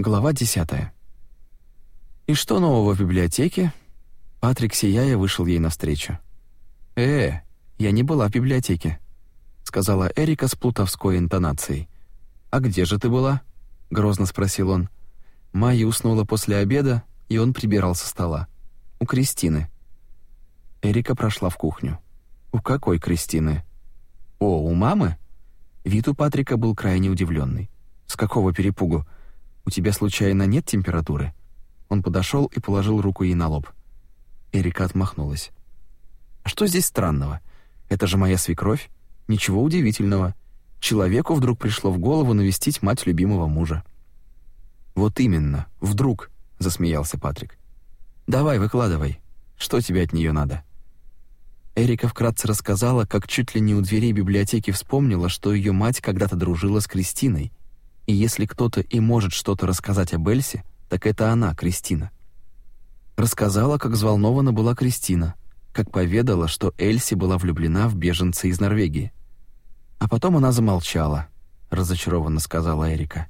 Глава 10. «И что нового в библиотеке?» Патрик, сияя, вышел ей навстречу. «Э, я не была в библиотеке», — сказала Эрика с плутовской интонацией. «А где же ты была?» — грозно спросил он. Майя уснула после обеда, и он прибирал со стола. «У Кристины». Эрика прошла в кухню. «У какой Кристины?» «О, у мамы?» Вид у Патрика был крайне удивленный. «С какого перепугу?» У тебя случайно нет температуры? Он подошел и положил руку ей на лоб. Эрика отмахнулась. «А что здесь странного? Это же моя свекровь. Ничего удивительного. Человеку вдруг пришло в голову навестить мать любимого мужа. Вот именно, вдруг, засмеялся Патрик. Давай, выкладывай. Что тебе от нее надо? Эрика вкратце рассказала, как чуть ли не у дверей библиотеки вспомнила, что ее мать когда-то дружила с Кристиной и если кто-то и может что-то рассказать об Эльсе, так это она, Кристина. Рассказала, как взволнована была Кристина, как поведала, что Эльси была влюблена в беженца из Норвегии. А потом она замолчала, разочарованно сказала Эрика.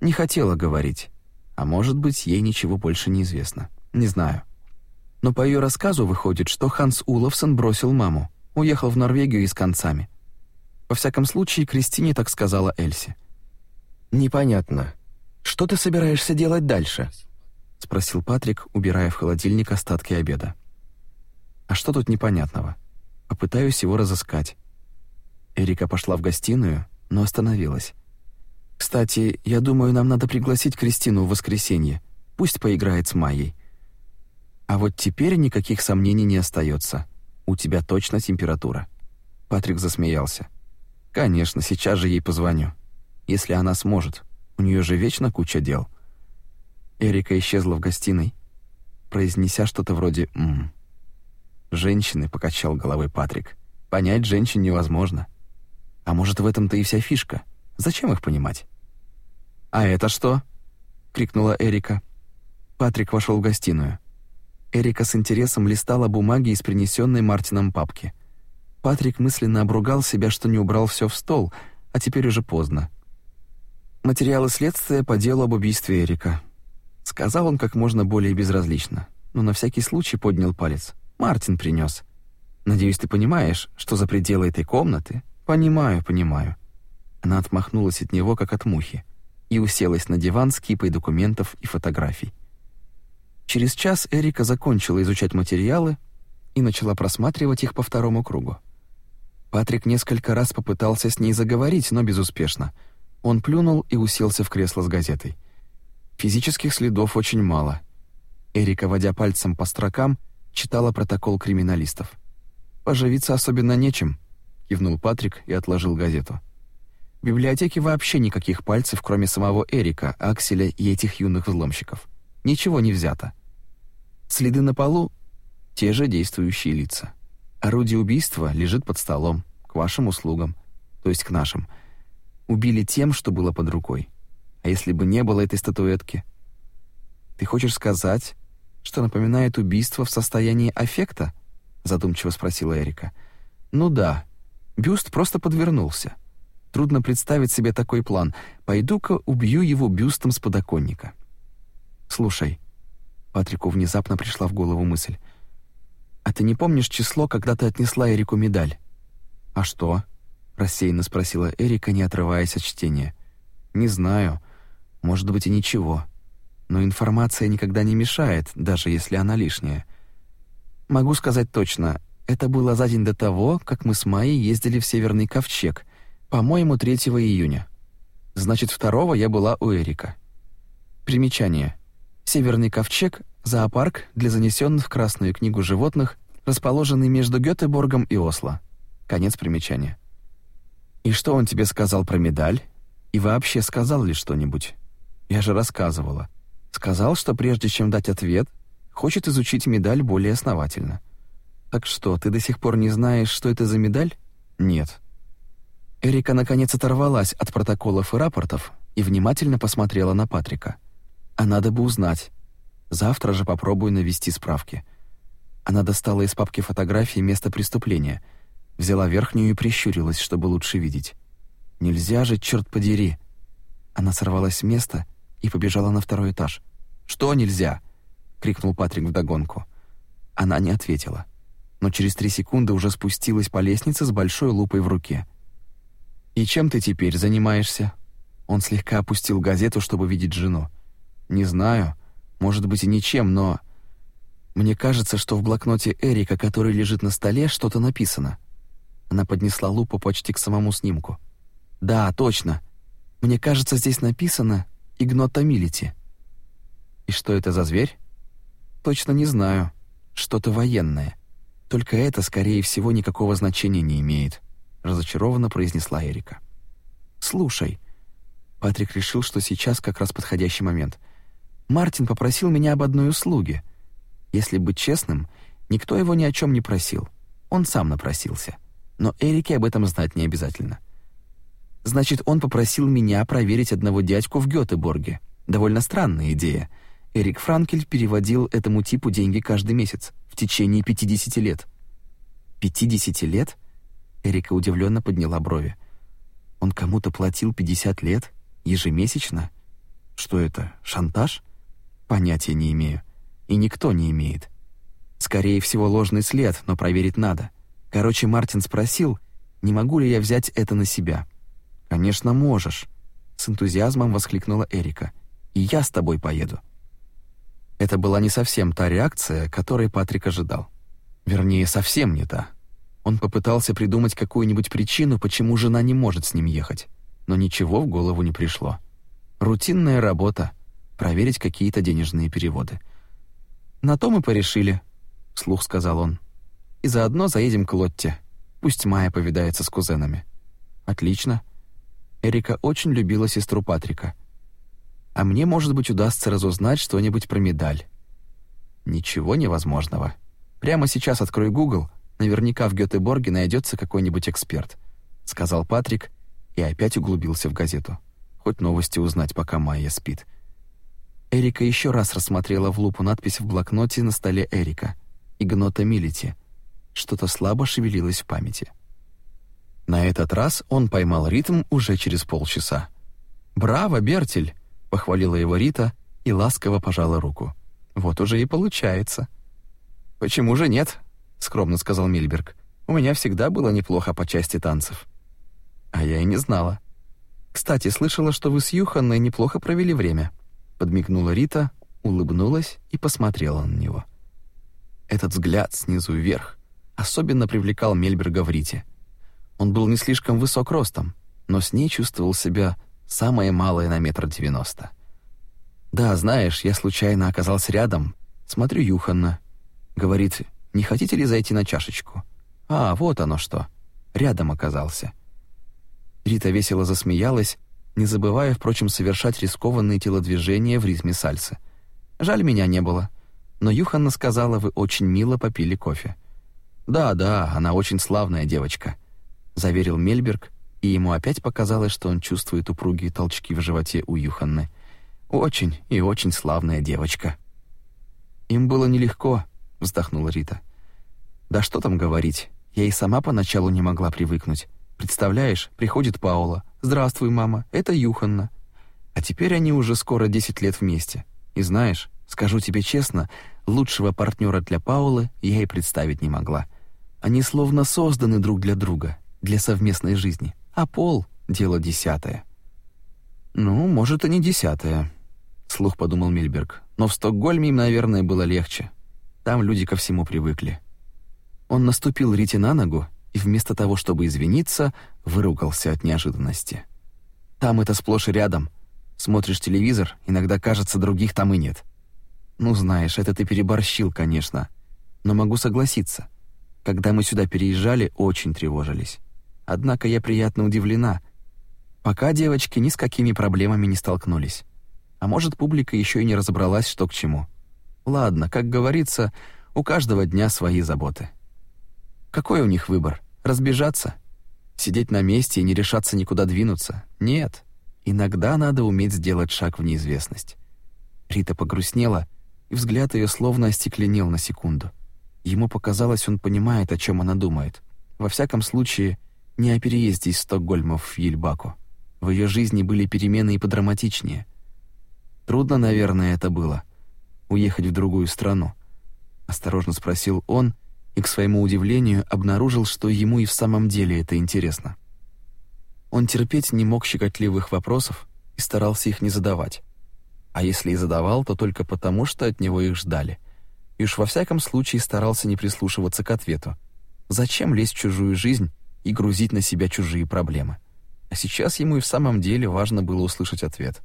Не хотела говорить. А может быть, ей ничего больше не известно. Не знаю. Но по ее рассказу выходит, что Ханс Уловсон бросил маму, уехал в Норвегию и с концами. Во всяком случае, Кристине так сказала Эльси. «Непонятно. Что ты собираешься делать дальше?» — спросил Патрик, убирая в холодильник остатки обеда. «А что тут непонятного? Попытаюсь его разыскать». Эрика пошла в гостиную, но остановилась. «Кстати, я думаю, нам надо пригласить Кристину в воскресенье. Пусть поиграет с Майей». «А вот теперь никаких сомнений не остается. У тебя точно температура». Патрик засмеялся. «Конечно, сейчас же ей позвоню» если она сможет. У нее же вечно куча дел. Эрика исчезла в гостиной, произнеся что-то вроде «м». «Женщины», — покачал головой Патрик. «Понять женщин невозможно. А может, в этом-то и вся фишка. Зачем их понимать?» «А это что?» — крикнула Эрика. Патрик вошел в гостиную. Эрика с интересом листала бумаги из принесенной Мартином папки. Патрик мысленно обругал себя, что не убрал все в стол, а теперь уже поздно материалы следствия по делу об убийстве Эрика», — сказал он как можно более безразлично, но на всякий случай поднял палец. «Мартин принес. Надеюсь, ты понимаешь, что за пределы этой комнаты...» «Понимаю, понимаю». Она отмахнулась от него, как от мухи, и уселась на диван с кипой документов и фотографий. Через час Эрика закончила изучать материалы и начала просматривать их по второму кругу. Патрик несколько раз попытался с ней заговорить, но безуспешно — он плюнул и уселся в кресло с газетой. Физических следов очень мало. Эрика, водя пальцем по строкам, читала протокол криминалистов. «Поживиться особенно нечем», — кивнул Патрик и отложил газету. В библиотеке вообще никаких пальцев, кроме самого Эрика, Акселя и этих юных взломщиков. Ничего не взято. Следы на полу — те же действующие лица. Орудие убийства лежит под столом, к вашим услугам, то есть к нашим — Убили тем, что было под рукой. А если бы не было этой статуэтки? Ты хочешь сказать, что напоминает убийство в состоянии аффекта? задумчиво спросила Эрика. Ну да. Бюст просто подвернулся. Трудно представить себе такой план. Пойду-ка убью его бюстом с подоконника. Слушай, Патрику внезапно пришла в голову мысль. А ты не помнишь число, когда ты отнесла Эрику медаль? А что? рассеянно спросила Эрика, не отрываясь от чтения. Не знаю, может быть и ничего. Но информация никогда не мешает, даже если она лишняя. Могу сказать точно, это было за день до того, как мы с Майей ездили в Северный ковчег, по-моему, 3 июня. Значит, 2 я была у Эрика. Примечание. Северный ковчег зоопарк для занесенных в Красную книгу животных, расположенный между Гётеборгом и Осло. Конец примечания. «И что он тебе сказал про медаль? И вообще сказал ли что-нибудь? Я же рассказывала. Сказал, что прежде чем дать ответ, хочет изучить медаль более основательно. Так что, ты до сих пор не знаешь, что это за медаль? Нет». Эрика наконец оторвалась от протоколов и рапортов и внимательно посмотрела на Патрика. «А надо бы узнать. Завтра же попробую навести справки». Она достала из папки фотографии место преступления — Взяла верхнюю и прищурилась, чтобы лучше видеть. «Нельзя же, черт подери!» Она сорвалась с места и побежала на второй этаж. «Что нельзя?» — крикнул Патрик вдогонку. Она не ответила, но через три секунды уже спустилась по лестнице с большой лупой в руке. «И чем ты теперь занимаешься?» Он слегка опустил газету, чтобы видеть жену. «Не знаю, может быть и ничем, но...» «Мне кажется, что в блокноте Эрика, который лежит на столе, что-то написано». Она поднесла лупу почти к самому снимку. «Да, точно. Мне кажется, здесь написано «Игнотомилити». И что это за зверь? Точно не знаю. Что-то военное. Только это, скорее всего, никакого значения не имеет», — разочарованно произнесла Эрика. «Слушай». Патрик решил, что сейчас как раз подходящий момент. «Мартин попросил меня об одной услуге. Если быть честным, никто его ни о чем не просил. Он сам напросился» но Эрике об этом знать не обязательно. Значит, он попросил меня проверить одного дядьку в Гётеборге. Довольно странная идея. Эрик Франкель переводил этому типу деньги каждый месяц в течение 50 лет. 50 лет? Эрика удивленно подняла брови. Он кому-то платил 50 лет ежемесячно? Что это, шантаж? Понятия не имею, и никто не имеет. Скорее всего, ложный след, но проверить надо. Короче, Мартин спросил, не могу ли я взять это на себя. «Конечно, можешь», — с энтузиазмом воскликнула Эрика. «И я с тобой поеду». Это была не совсем та реакция, которой Патрик ожидал. Вернее, совсем не та. Он попытался придумать какую-нибудь причину, почему жена не может с ним ехать, но ничего в голову не пришло. Рутинная работа — проверить какие-то денежные переводы. «На то мы порешили», — вслух сказал он и заодно заедем к Лотте. Пусть Майя повидается с кузенами». «Отлично». Эрика очень любила сестру Патрика. «А мне, может быть, удастся разузнать что-нибудь про медаль». «Ничего невозможного. Прямо сейчас открой Google, наверняка в Гётеборге найдется какой-нибудь эксперт», — сказал Патрик и опять углубился в газету. Хоть новости узнать, пока Майя спит. Эрика еще раз рассмотрела в лупу надпись в блокноте на столе Эрика. «Игнота Милити», что-то слабо шевелилось в памяти. На этот раз он поймал ритм уже через полчаса. «Браво, Бертель!» — похвалила его Рита и ласково пожала руку. «Вот уже и получается». «Почему же нет?» — скромно сказал Мильберг. «У меня всегда было неплохо по части танцев». «А я и не знала». «Кстати, слышала, что вы с Юханной неплохо провели время», — подмигнула Рита, улыбнулась и посмотрела на него. Этот взгляд снизу вверх, особенно привлекал Мельбер Гаврити. Он был не слишком высок ростом, но с ней чувствовал себя самое малое на метр девяносто. «Да, знаешь, я случайно оказался рядом. Смотрю Юханна. Говорит, не хотите ли зайти на чашечку? А, вот оно что. Рядом оказался». Рита весело засмеялась, не забывая, впрочем, совершать рискованные телодвижения в ритме сальсы. «Жаль, меня не было. Но Юханна сказала, вы очень мило попили кофе». «Да-да, она очень славная девочка», — заверил Мельберг, и ему опять показалось, что он чувствует упругие толчки в животе у Юханны. «Очень и очень славная девочка». «Им было нелегко», — вздохнула Рита. «Да что там говорить, я и сама поначалу не могла привыкнуть. Представляешь, приходит Паула. «Здравствуй, мама, это Юханна». А теперь они уже скоро 10 лет вместе. И знаешь, скажу тебе честно, лучшего партнера для Паулы я и представить не могла. Они словно созданы друг для друга, для совместной жизни. А пол — дело десятое. «Ну, может, и не десятое», — слух подумал Мильберг. «Но в Стокгольме им, наверное, было легче. Там люди ко всему привыкли». Он наступил Рите на ногу и вместо того, чтобы извиниться, выругался от неожиданности. «Там это сплошь и рядом. Смотришь телевизор, иногда кажется, других там и нет». «Ну, знаешь, это ты переборщил, конечно. Но могу согласиться. Когда мы сюда переезжали, очень тревожились. Однако я приятно удивлена. Пока девочки ни с какими проблемами не столкнулись. А может, публика еще и не разобралась, что к чему. Ладно, как говорится, у каждого дня свои заботы. Какой у них выбор? Разбежаться? Сидеть на месте и не решаться никуда двинуться? Нет. Иногда надо уметь сделать шаг в неизвестность. Рита погрустнела, и взгляд ее словно остекленел на секунду. Ему показалось, он понимает, о чем она думает. Во всяком случае, не о переезде из Стокгольма в Ельбаку. В ее жизни были перемены и подраматичнее. Трудно, наверное, это было уехать в другую страну, осторожно спросил он и к своему удивлению обнаружил, что ему и в самом деле это интересно. Он терпеть не мог щекотливых вопросов и старался их не задавать. А если и задавал, то только потому, что от него их ждали и уж во всяком случае старался не прислушиваться к ответу. Зачем лезть в чужую жизнь и грузить на себя чужие проблемы? А сейчас ему и в самом деле важно было услышать ответ.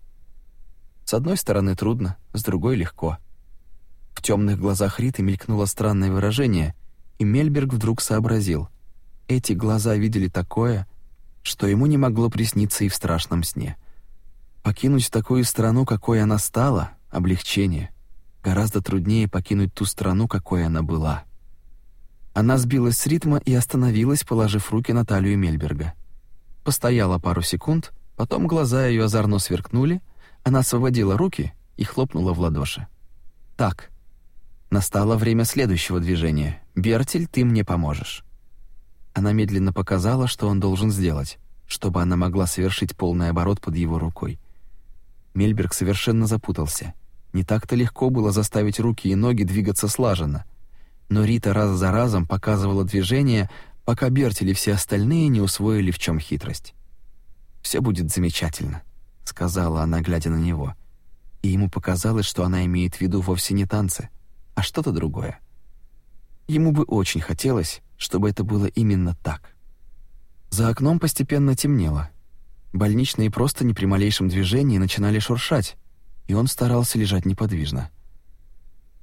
С одной стороны трудно, с другой легко. В темных глазах Риты мелькнуло странное выражение, и Мельберг вдруг сообразил. Эти глаза видели такое, что ему не могло присниться и в страшном сне. Покинуть такую страну, какой она стала, облегчение гораздо труднее покинуть ту страну, какой она была. Она сбилась с ритма и остановилась, положив руки на талию Мельберга. Постояла пару секунд, потом глаза ее озорно сверкнули, она освободила руки и хлопнула в ладоши. «Так. Настало время следующего движения. Бертель, ты мне поможешь». Она медленно показала, что он должен сделать, чтобы она могла совершить полный оборот под его рукой. Мельберг совершенно запутался — не так-то легко было заставить руки и ноги двигаться слаженно. Но Рита раз за разом показывала движение, пока Берти и все остальные не усвоили, в чем хитрость. «Все будет замечательно», — сказала она, глядя на него. И ему показалось, что она имеет в виду вовсе не танцы, а что-то другое. Ему бы очень хотелось, чтобы это было именно так. За окном постепенно темнело. Больничные просто не при малейшем движении начинали шуршать, и он старался лежать неподвижно.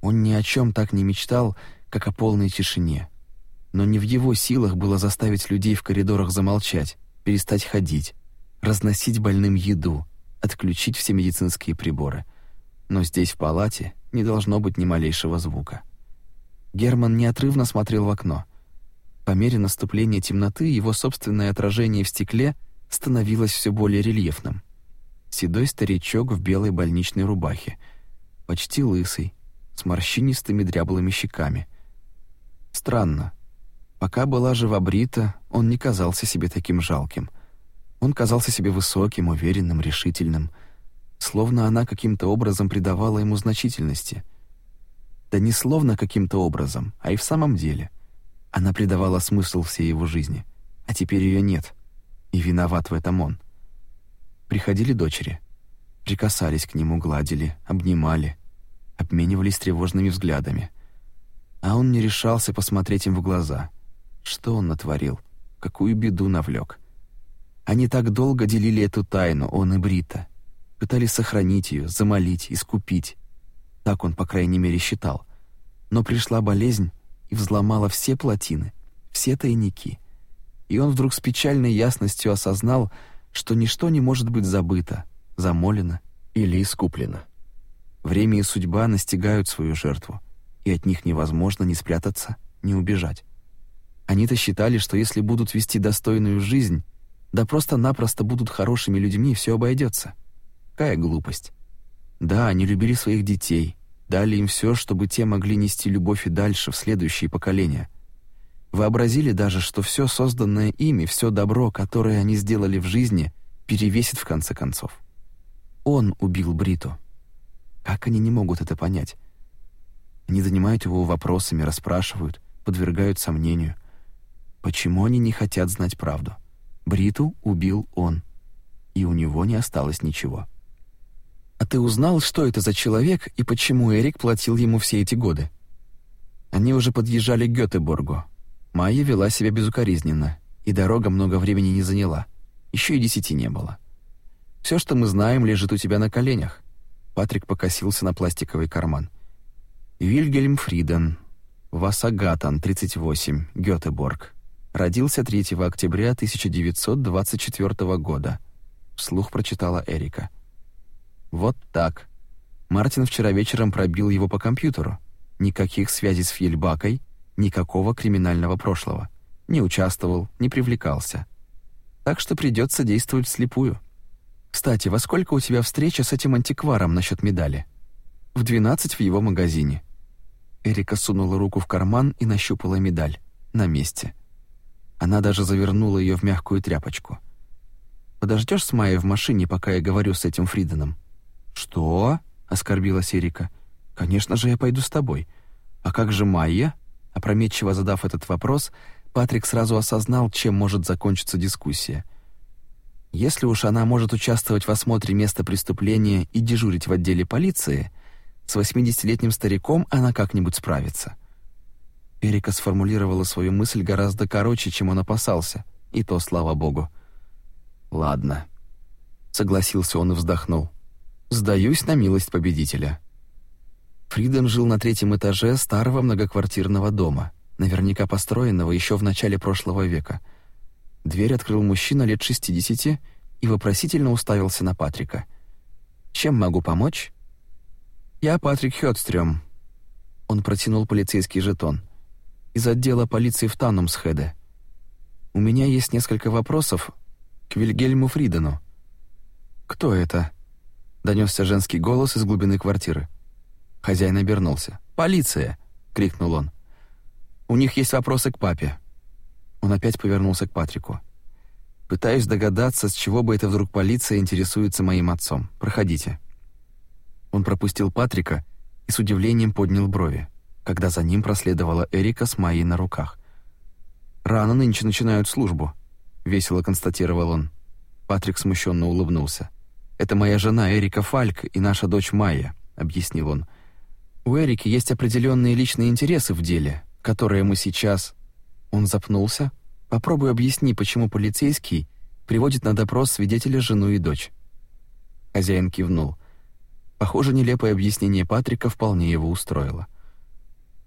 Он ни о чем так не мечтал, как о полной тишине. Но не в его силах было заставить людей в коридорах замолчать, перестать ходить, разносить больным еду, отключить все медицинские приборы. Но здесь, в палате, не должно быть ни малейшего звука. Герман неотрывно смотрел в окно. По мере наступления темноты его собственное отражение в стекле становилось все более рельефным — седой старичок в белой больничной рубахе, почти лысый, с морщинистыми дряблыми щеками. Странно. Пока была живобрита, он не казался себе таким жалким. Он казался себе высоким, уверенным, решительным, словно она каким-то образом придавала ему значительности. Да не словно каким-то образом, а и в самом деле. Она придавала смысл всей его жизни, а теперь ее нет. И виноват в этом он. Приходили дочери, прикасались к нему, гладили, обнимали, обменивались тревожными взглядами. А он не решался посмотреть им в глаза. Что он натворил? Какую беду навлек? Они так долго делили эту тайну, он и Брита. Пытались сохранить ее, замолить, искупить. Так он, по крайней мере, считал. Но пришла болезнь и взломала все плотины, все тайники. И он вдруг с печальной ясностью осознал, что ничто не может быть забыто, замолено или искуплено. Время и судьба настигают свою жертву, и от них невозможно ни спрятаться, ни убежать. Они-то считали, что если будут вести достойную жизнь, да просто-напросто будут хорошими людьми, все обойдется. Какая глупость. Да, они любили своих детей, дали им все, чтобы те могли нести любовь и дальше, в следующие поколения — Вообразили даже, что все созданное ими, все добро, которое они сделали в жизни, перевесит в конце концов. Он убил Бриту. Как они не могут это понять? Они занимают его вопросами, расспрашивают, подвергают сомнению. Почему они не хотят знать правду? Бриту убил он, и у него не осталось ничего. А ты узнал, что это за человек и почему Эрик платил ему все эти годы? Они уже подъезжали к Гётеборгу. Майя вела себя безукоризненно, и дорога много времени не заняла. Еще и десяти не было. Все, что мы знаем, лежит у тебя на коленях. Патрик покосился на пластиковый карман. Вильгельм Фриден, Васагатан, 38, Гётеборг. Родился 3 октября 1924 года. Вслух прочитала Эрика. Вот так. Мартин вчера вечером пробил его по компьютеру. Никаких связей с Фельбакой никакого криминального прошлого. Не участвовал, не привлекался. Так что придется действовать вслепую. Кстати, во сколько у тебя встреча с этим антикваром насчет медали? В 12 в его магазине. Эрика сунула руку в карман и нащупала медаль. На месте. Она даже завернула ее в мягкую тряпочку. Подождешь с Майей в машине, пока я говорю с этим Фриденом?» «Что?» — оскорбилась Эрика. «Конечно же, я пойду с тобой. А как же Майя?» Опрометчиво задав этот вопрос, Патрик сразу осознал, чем может закончиться дискуссия. Если уж она может участвовать в осмотре места преступления и дежурить в отделе полиции, с восьмидесятилетним стариком она как-нибудь справится. Эрика сформулировала свою мысль гораздо короче, чем он опасался, и то слава богу. Ладно, согласился он и вздохнул. Сдаюсь на милость победителя. Фриден жил на третьем этаже старого многоквартирного дома, наверняка построенного еще в начале прошлого века. Дверь открыл мужчина лет 60 и вопросительно уставился на Патрика. «Чем могу помочь?» «Я Патрик Хёдстрём». Он протянул полицейский жетон. «Из отдела полиции в Танумсхеде. У меня есть несколько вопросов к Вильгельму Фридену». «Кто это?» — донесся женский голос из глубины квартиры. Хозяин обернулся. «Полиция!» — крикнул он. «У них есть вопросы к папе». Он опять повернулся к Патрику. «Пытаюсь догадаться, с чего бы это вдруг полиция интересуется моим отцом. Проходите». Он пропустил Патрика и с удивлением поднял брови, когда за ним проследовала Эрика с Майей на руках. «Рано нынче начинают службу», — весело констатировал он. Патрик смущенно улыбнулся. «Это моя жена Эрика Фальк и наша дочь Майя», — объяснил он. «Майя». У Эрики есть определенные личные интересы в деле, которые мы сейчас...» Он запнулся. «Попробуй объясни, почему полицейский приводит на допрос свидетеля жену и дочь». Хозяин кивнул. Похоже, нелепое объяснение Патрика вполне его устроило.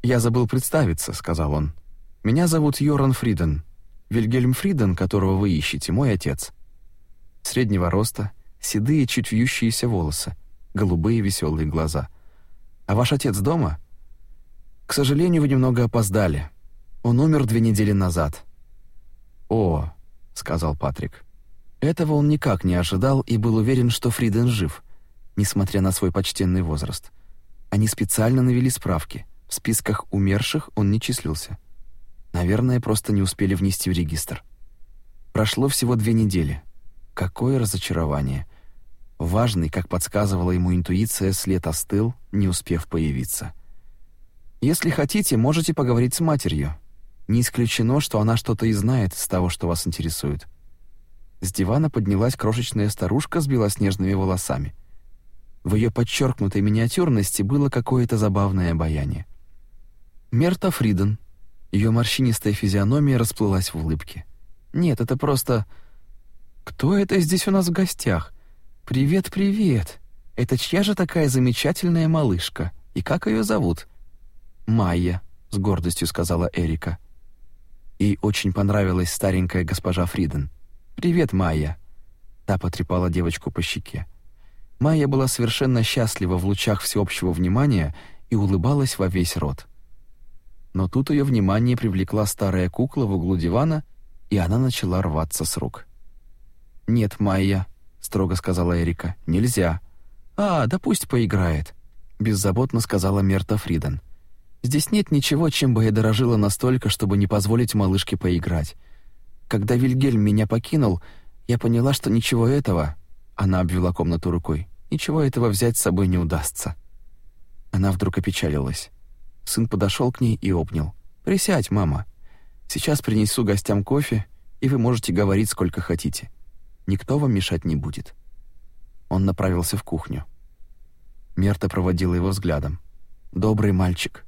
«Я забыл представиться», — сказал он. «Меня зовут Йоран Фриден. Вильгельм Фриден, которого вы ищете, мой отец. Среднего роста, седые, чуть вьющиеся волосы, голубые веселые глаза — а ваш отец дома? К сожалению, вы немного опоздали. Он умер две недели назад. О, сказал Патрик. Этого он никак не ожидал и был уверен, что Фриден жив, несмотря на свой почтенный возраст. Они специально навели справки. В списках умерших он не числился. Наверное, просто не успели внести в регистр. Прошло всего две недели. Какое разочарование. Важный, как подсказывала ему интуиция, след остыл, не успев появиться. «Если хотите, можете поговорить с матерью. Не исключено, что она что-то и знает из того, что вас интересует». С дивана поднялась крошечная старушка с белоснежными волосами. В ее подчеркнутой миниатюрности было какое-то забавное обаяние. Мерта Фриден. Ее морщинистая физиономия расплылась в улыбке. «Нет, это просто... Кто это здесь у нас в гостях? «Привет, привет! Это чья же такая замечательная малышка? И как ее зовут?» «Майя», — с гордостью сказала Эрика. Ей очень понравилась старенькая госпожа Фриден. «Привет, Майя!» Та потрепала девочку по щеке. Майя была совершенно счастлива в лучах всеобщего внимания и улыбалась во весь рот. Но тут ее внимание привлекла старая кукла в углу дивана, и она начала рваться с рук. «Нет, Майя, строго сказала Эрика. Нельзя. А, да пусть поиграет, беззаботно сказала Мерта Фриден. Здесь нет ничего, чем бы я дорожила настолько, чтобы не позволить малышке поиграть. Когда Вильгельм меня покинул, я поняла, что ничего этого, она обвела комнату рукой. Ничего этого взять с собой не удастся. Она вдруг опечалилась. Сын подошел к ней и обнял. Присядь, мама. Сейчас принесу гостям кофе, и вы можете говорить сколько хотите. Никто вам мешать не будет». Он направился в кухню. Мерта проводила его взглядом. «Добрый мальчик.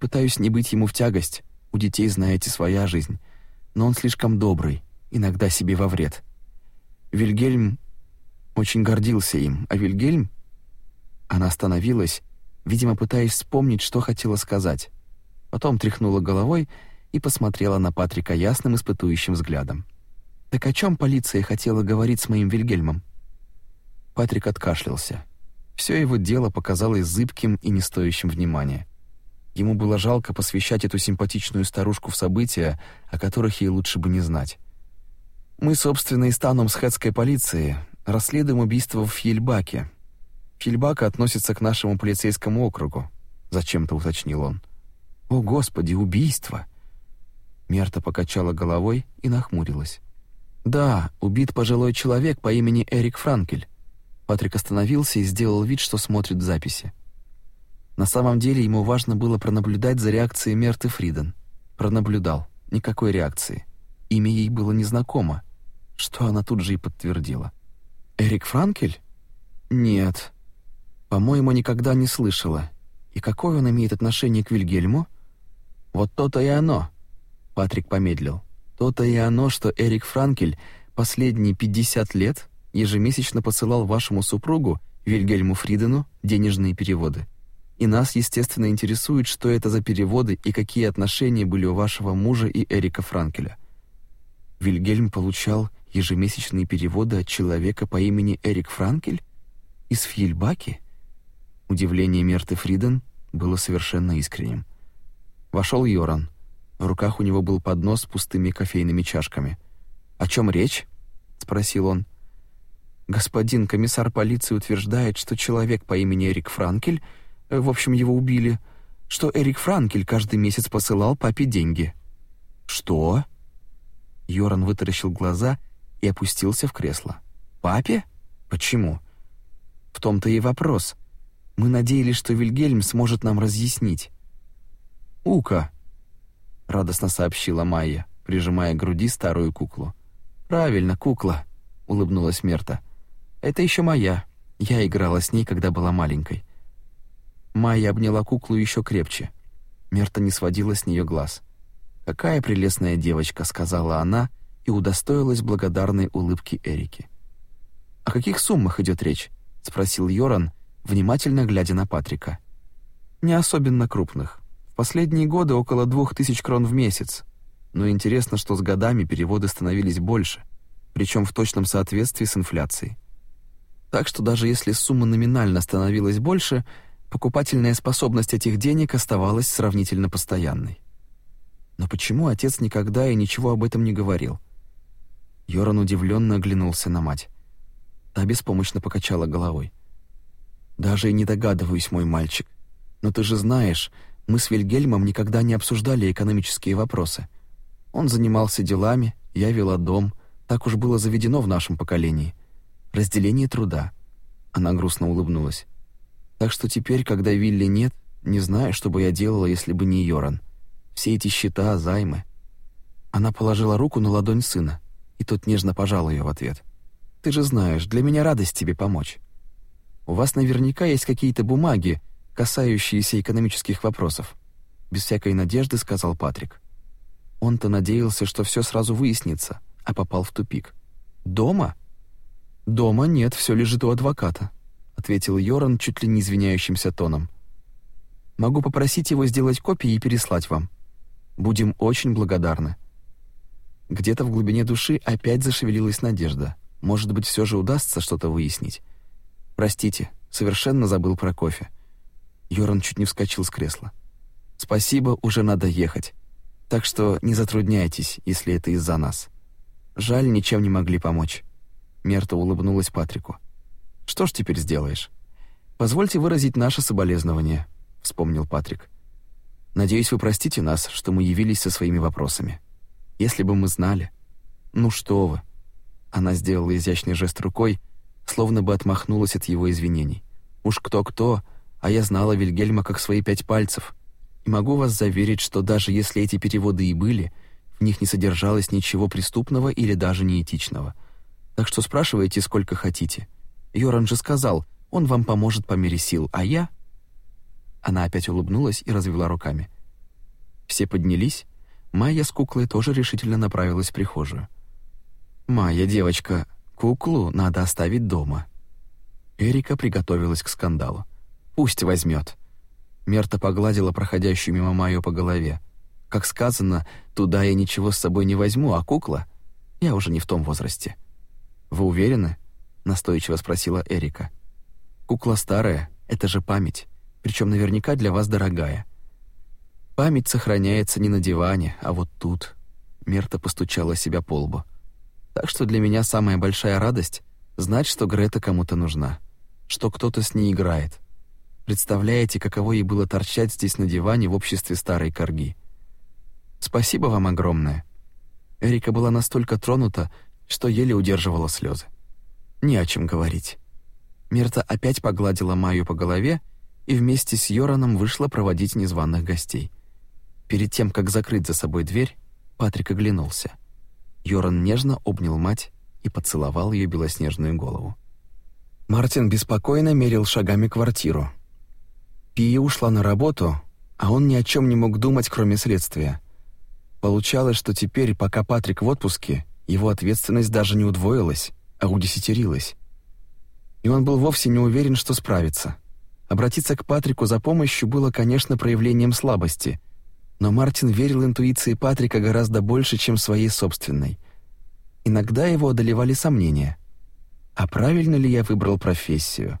Пытаюсь не быть ему в тягость. У детей, знаете, своя жизнь. Но он слишком добрый, иногда себе во вред. Вильгельм очень гордился им, а Вильгельм...» Она остановилась, видимо, пытаясь вспомнить, что хотела сказать. Потом тряхнула головой и посмотрела на Патрика ясным испытующим взглядом. Так о чем полиция хотела говорить с моим Вильгельмом? Патрик откашлялся. Всё его дело показалось зыбким и не стоящим внимания. Ему было жалко посвящать эту симпатичную старушку в события, о которых ей лучше бы не знать. Мы, собственно, и станом с хэтской полиции расследуем убийство в Фильбаке. Фильбак относится к нашему полицейскому округу, зачем-то уточнил он. О, господи, убийство. Мерта покачала головой и нахмурилась. «Да, убит пожилой человек по имени Эрик Франкель». Патрик остановился и сделал вид, что смотрит записи. На самом деле ему важно было пронаблюдать за реакцией Мерты Фриден. Пронаблюдал. Никакой реакции. Имя ей было незнакомо, что она тут же и подтвердила. «Эрик Франкель?» «Нет. По-моему, никогда не слышала. И какое он имеет отношение к Вильгельму?» «Вот то-то и оно», — Патрик помедлил. То-то и оно, что Эрик Франкель последние 50 лет ежемесячно посылал вашему супругу Вильгельму Фридену денежные переводы. И нас, естественно, интересует, что это за переводы и какие отношения были у вашего мужа и Эрика Франкеля. Вильгельм получал ежемесячные переводы от человека по имени Эрик Франкель из Фьельбаки. Удивление Мерты Фриден было совершенно искренним. Вошел Йоран. В руках у него был поднос с пустыми кофейными чашками. «О чем речь?» — спросил он. «Господин комиссар полиции утверждает, что человек по имени Эрик Франкель, э, в общем, его убили, что Эрик Франкель каждый месяц посылал папе деньги». «Что?» Йоран вытаращил глаза и опустился в кресло. «Папе? Почему?» «В том-то и вопрос. Мы надеялись, что Вильгельм сможет нам разъяснить». «Ука», радостно сообщила Майя, прижимая к груди старую куклу. Правильно, кукла, улыбнулась Мерта. Это еще моя. Я играла с ней, когда была маленькой. Майя обняла куклу еще крепче. Мерта не сводила с нее глаз. «Какая прелестная девочка», — сказала она и удостоилась благодарной улыбки Эрики. «О каких суммах идет речь?» — спросил Йоран, внимательно глядя на Патрика. «Не особенно крупных. Последние годы около двух тысяч крон в месяц. Но интересно, что с годами переводы становились больше, причем в точном соответствии с инфляцией. Так что даже если сумма номинально становилась больше, покупательная способность этих денег оставалась сравнительно постоянной. Но почему отец никогда и ничего об этом не говорил? Йоран удивленно оглянулся на мать. Та беспомощно покачала головой. «Даже и не догадываюсь, мой мальчик. Но ты же знаешь, мы с Вильгельмом никогда не обсуждали экономические вопросы. Он занимался делами, я вела дом, так уж было заведено в нашем поколении. Разделение труда. Она грустно улыбнулась. Так что теперь, когда Вилли нет, не знаю, что бы я делала, если бы не Йоран. Все эти счета, займы. Она положила руку на ладонь сына, и тот нежно пожал ее в ответ. Ты же знаешь, для меня радость тебе помочь. У вас наверняка есть какие-то бумаги, касающиеся экономических вопросов», — без всякой надежды сказал Патрик. Он-то надеялся, что все сразу выяснится, а попал в тупик. «Дома?» «Дома нет, все лежит у адвоката», — ответил Йоран чуть ли не извиняющимся тоном. «Могу попросить его сделать копии и переслать вам. Будем очень благодарны». Где-то в глубине души опять зашевелилась надежда. Может быть, все же удастся что-то выяснить. «Простите, совершенно забыл про кофе», Йоран чуть не вскочил с кресла. «Спасибо, уже надо ехать. Так что не затрудняйтесь, если это из-за нас. Жаль, ничем не могли помочь». Мерта улыбнулась Патрику. «Что ж теперь сделаешь?» «Позвольте выразить наше соболезнование», — вспомнил Патрик. «Надеюсь, вы простите нас, что мы явились со своими вопросами. Если бы мы знали...» «Ну что вы!» Она сделала изящный жест рукой, словно бы отмахнулась от его извинений. «Уж кто-кто, а я знала Вильгельма как свои пять пальцев. И могу вас заверить, что даже если эти переводы и были, в них не содержалось ничего преступного или даже неэтичного. Так что спрашивайте сколько хотите. Йоран же сказал, он вам поможет по мере сил, а я Она опять улыбнулась и развела руками. Все поднялись. Майя с куклой тоже решительно направилась в прихожую. «Майя, девочка, куклу надо оставить дома». Эрика приготовилась к скандалу. Пусть возьмет. Мерта погладила проходящую мимо Майю по голове. Как сказано, туда я ничего с собой не возьму, а кукла? Я уже не в том возрасте. Вы уверены? настойчиво спросила Эрика. Кукла старая, это же память, причем наверняка для вас дорогая. Память сохраняется не на диване, а вот тут. Мерта постучала себя по лбу. Так что для меня самая большая радость знать, что Грета кому-то нужна, что кто-то с ней играет, Представляете, каково ей было торчать здесь на диване в обществе старой корги. Спасибо вам огромное. Эрика была настолько тронута, что еле удерживала слезы. Не о чем говорить. Мерта опять погладила Майю по голове и вместе с Йораном вышла проводить незваных гостей. Перед тем, как закрыть за собой дверь, Патрик оглянулся. Йоран нежно обнял мать и поцеловал ее белоснежную голову. Мартин беспокойно мерил шагами квартиру, Пия ушла на работу, а он ни о чем не мог думать, кроме следствия. Получалось, что теперь, пока Патрик в отпуске, его ответственность даже не удвоилась, а удесятерилась. И он был вовсе не уверен, что справится. Обратиться к Патрику за помощью было, конечно, проявлением слабости, но Мартин верил интуиции Патрика гораздо больше, чем своей собственной. Иногда его одолевали сомнения. А правильно ли я выбрал профессию?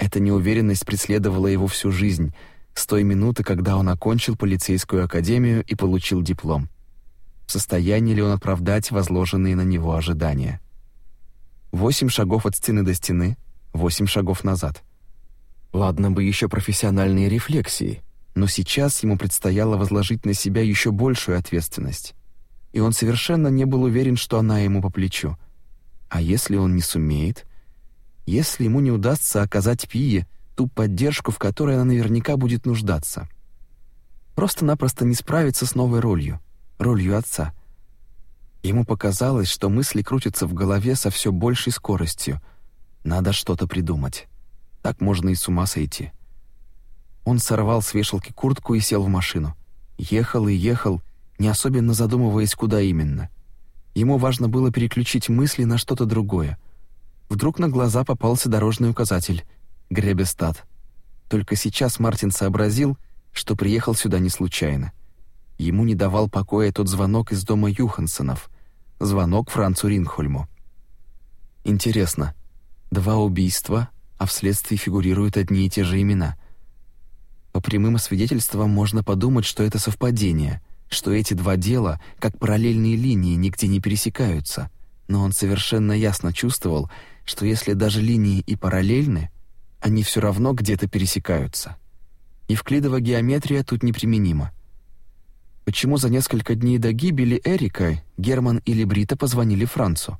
Эта неуверенность преследовала его всю жизнь, с той минуты, когда он окончил полицейскую академию и получил диплом. В состоянии ли он оправдать возложенные на него ожидания? Восемь шагов от стены до стены, восемь шагов назад. Ладно бы еще профессиональные рефлексии, но сейчас ему предстояло возложить на себя еще большую ответственность. И он совершенно не был уверен, что она ему по плечу. А если он не сумеет? если ему не удастся оказать Пие ту поддержку, в которой она наверняка будет нуждаться. Просто-напросто не справится с новой ролью, ролью отца. Ему показалось, что мысли крутятся в голове со все большей скоростью. Надо что-то придумать. Так можно и с ума сойти. Он сорвал с вешалки куртку и сел в машину. Ехал и ехал, не особенно задумываясь, куда именно. Ему важно было переключить мысли на что-то другое — Вдруг на глаза попался дорожный указатель «Гребестад». Только сейчас Мартин сообразил, что приехал сюда не случайно. Ему не давал покоя тот звонок из дома Юхансонов, звонок Францу Ринхольму. Интересно, два убийства, а вследствие фигурируют одни и те же имена. По прямым свидетельствам можно подумать, что это совпадение, что эти два дела, как параллельные линии, нигде не пересекаются. Но он совершенно ясно чувствовал, что если даже линии и параллельны, они все равно где-то пересекаются. Евклидова геометрия тут неприменима. Почему за несколько дней до гибели Эрика Герман или Брита позвонили Францу?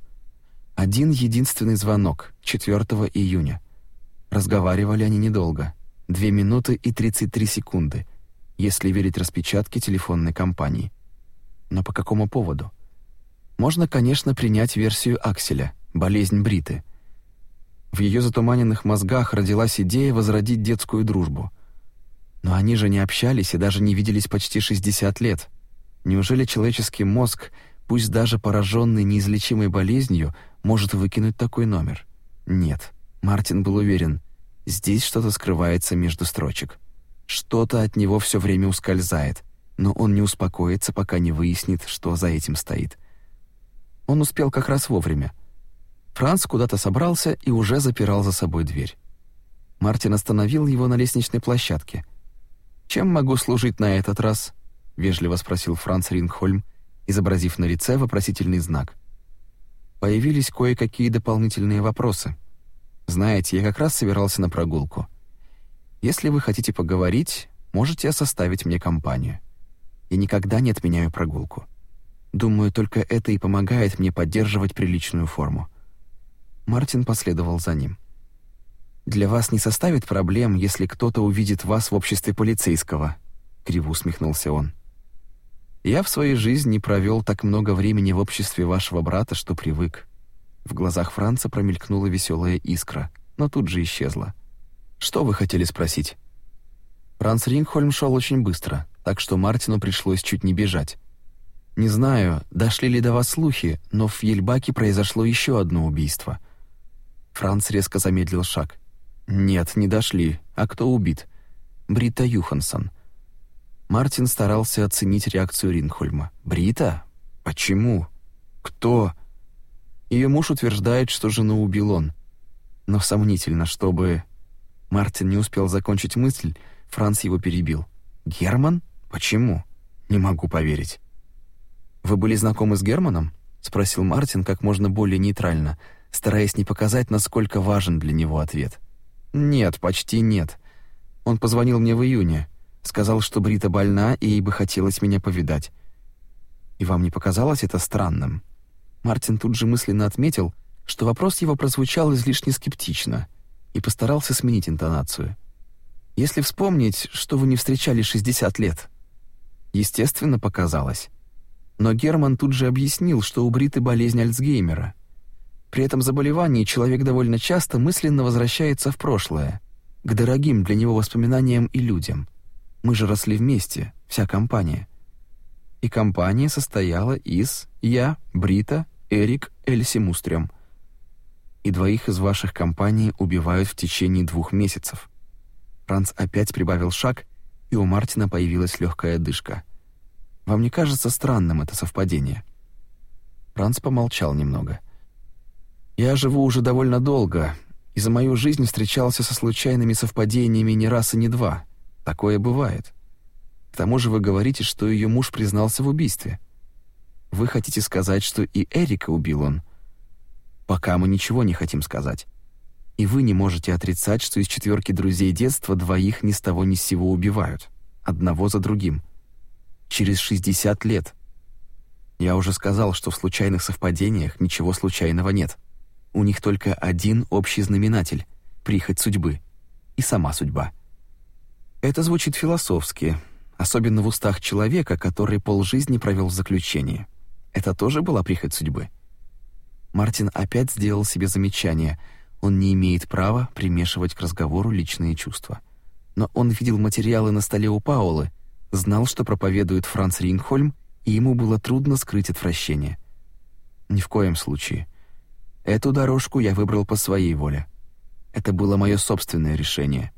Один единственный звонок, 4 июня. Разговаривали они недолго, 2 минуты и 33 секунды, если верить распечатке телефонной компании. Но по какому поводу? Можно, конечно, принять версию Акселя, болезнь Бриты – в ее затуманенных мозгах родилась идея возродить детскую дружбу. Но они же не общались и даже не виделись почти 60 лет. Неужели человеческий мозг, пусть даже пораженный неизлечимой болезнью, может выкинуть такой номер? Нет, Мартин был уверен, здесь что-то скрывается между строчек. Что-то от него все время ускользает, но он не успокоится, пока не выяснит, что за этим стоит. Он успел как раз вовремя — Франц куда-то собрался и уже запирал за собой дверь. Мартин остановил его на лестничной площадке. «Чем могу служить на этот раз?» — вежливо спросил Франц Рингхольм, изобразив на лице вопросительный знак. Появились кое-какие дополнительные вопросы. «Знаете, я как раз собирался на прогулку. Если вы хотите поговорить, можете составить мне компанию. Я никогда не отменяю прогулку. Думаю, только это и помогает мне поддерживать приличную форму. Мартин последовал за ним. «Для вас не составит проблем, если кто-то увидит вас в обществе полицейского», — криво усмехнулся он. «Я в своей жизни провел так много времени в обществе вашего брата, что привык». В глазах Франца промелькнула веселая искра, но тут же исчезла. «Что вы хотели спросить?» Франц Рингхольм шел очень быстро, так что Мартину пришлось чуть не бежать. «Не знаю, дошли ли до вас слухи, но в Ельбаке произошло еще одно убийство — Франц резко замедлил шаг. «Нет, не дошли. А кто убит?» «Брита Юхансон». Мартин старался оценить реакцию Ринхольма. «Брита? Почему? Кто?» Ее муж утверждает, что жену убил он. Но сомнительно, чтобы... Мартин не успел закончить мысль, Франц его перебил. «Герман? Почему? Не могу поверить». «Вы были знакомы с Германом?» — спросил Мартин как можно более нейтрально — стараясь не показать, насколько важен для него ответ. «Нет, почти нет. Он позвонил мне в июне, сказал, что Брита больна и ей бы хотелось меня повидать. И вам не показалось это странным?» Мартин тут же мысленно отметил, что вопрос его прозвучал излишне скептично и постарался сменить интонацию. «Если вспомнить, что вы не встречали 60 лет...» Естественно, показалось. Но Герман тут же объяснил, что у Бриты болезнь Альцгеймера — при этом заболевании человек довольно часто мысленно возвращается в прошлое, к дорогим для него воспоминаниям и людям. Мы же росли вместе, вся компания. И компания состояла из я, Брита, Эрик, Эльси Мустрем. И двоих из ваших компаний убивают в течение двух месяцев. Франц опять прибавил шаг, и у Мартина появилась легкая дышка. Вам не кажется странным это совпадение? Франц помолчал немного. — я живу уже довольно долго, и за мою жизнь встречался со случайными совпадениями не раз и не два. Такое бывает. К тому же вы говорите, что ее муж признался в убийстве. Вы хотите сказать, что и Эрика убил он? Пока мы ничего не хотим сказать. И вы не можете отрицать, что из четверки друзей детства двоих ни с того ни с сего убивают, одного за другим. Через 60 лет. Я уже сказал, что в случайных совпадениях ничего случайного нет. — у них только один общий знаменатель — прихоть судьбы. И сама судьба. Это звучит философски, особенно в устах человека, который полжизни провел в заключении. Это тоже была прихоть судьбы. Мартин опять сделал себе замечание. Он не имеет права примешивать к разговору личные чувства. Но он видел материалы на столе у Паулы, знал, что проповедует Франц Рингхольм, и ему было трудно скрыть отвращение. Ни в коем случае. Эту дорожку я выбрал по своей воле. Это было мое собственное решение.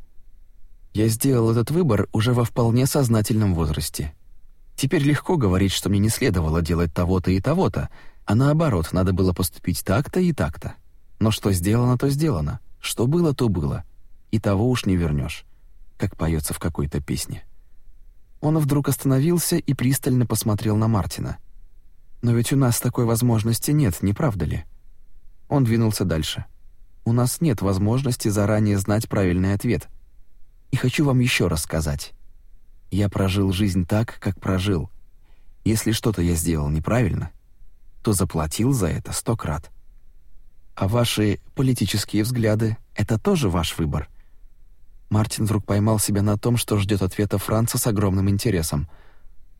Я сделал этот выбор уже во вполне сознательном возрасте. Теперь легко говорить, что мне не следовало делать того-то и того-то, а наоборот, надо было поступить так-то и так-то. Но что сделано, то сделано. Что было, то было. И того уж не вернешь, как поется в какой-то песне. Он вдруг остановился и пристально посмотрел на Мартина. «Но ведь у нас такой возможности нет, не правда ли?» Он двинулся дальше. У нас нет возможности заранее знать правильный ответ. И хочу вам еще раз сказать. Я прожил жизнь так, как прожил. Если что-то я сделал неправильно, то заплатил за это сто крат. А ваши политические взгляды — это тоже ваш выбор. Мартин вдруг поймал себя на том, что ждет ответа Франца с огромным интересом.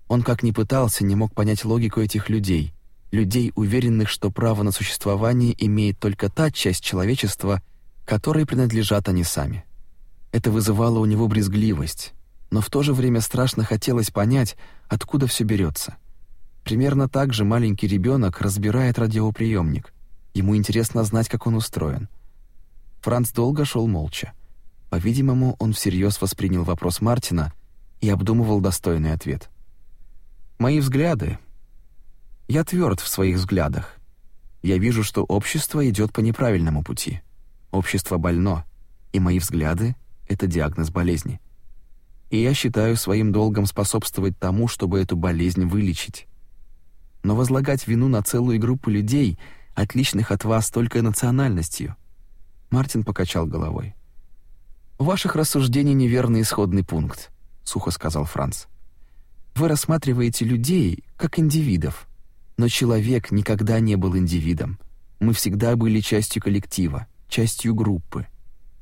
Он как ни пытался, не мог понять логику этих людей людей, уверенных, что право на существование имеет только та часть человечества, которой принадлежат они сами. Это вызывало у него брезгливость, но в то же время страшно хотелось понять, откуда все берется. Примерно так же маленький ребенок разбирает радиоприемник. Ему интересно знать, как он устроен. Франц долго шел молча. По-видимому, он всерьез воспринял вопрос Мартина и обдумывал достойный ответ. «Мои взгляды», я тверд в своих взглядах. Я вижу, что общество идет по неправильному пути. Общество больно, и мои взгляды — это диагноз болезни. И я считаю своим долгом способствовать тому, чтобы эту болезнь вылечить. Но возлагать вину на целую группу людей, отличных от вас только национальностью... Мартин покачал головой. В ваших рассуждений неверный исходный пункт», — сухо сказал Франц. «Вы рассматриваете людей как индивидов, но человек никогда не был индивидом. Мы всегда были частью коллектива, частью группы.